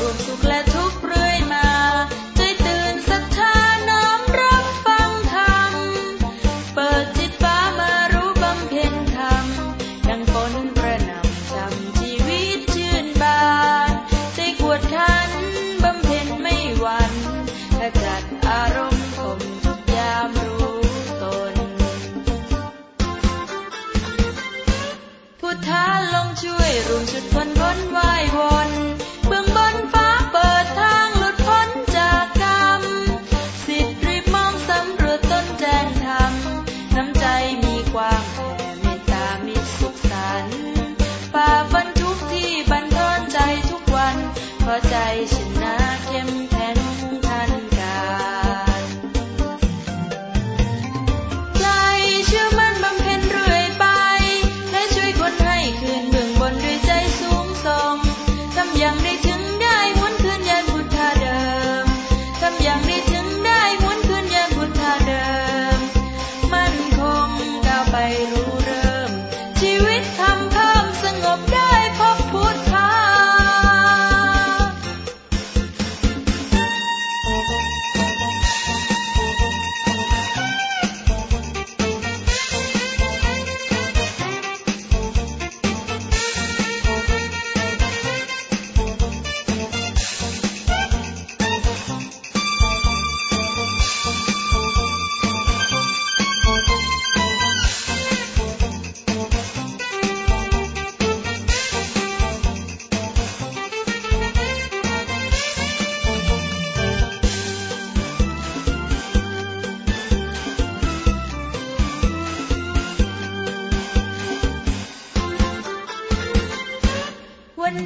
รวมสุขและทุกข์เรื่อยมาใจตื่นศรัทธาน้อมรับฟังธรรม เปิดจิตฟ้ามารู้บำเพ็ญธรรดังฝนประนำจำชีวิตชื่นบานใจกวดขันบำเพ็ญไม่หวั่นขจัดอารมณ์ข่มยามรู้ตน พุทธาลงช่วยรวมชุด เพราใจฉันหนาเข้ม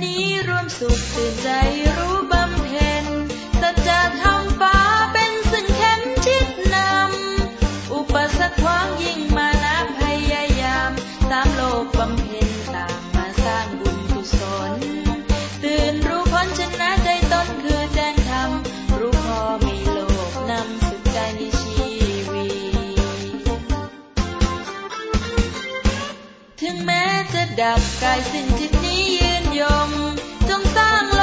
นี้ร่วมสุขตื่นใจรู้บำเพ็ญสัจจะทำฟ้าเป็นสิ่งเข้มชิดนำ อุปสรรคความยิ่งมานะพยายามตามโลกบำเพ็ญตามมาสร้างบุญกุศล ตื่นรู้พ้นชนะใจตนคือแจ้งธรรมรู้พอมีโลกนำสุขใจในชีวิต ถึงแม้จะดับกายสิ้นจิต ง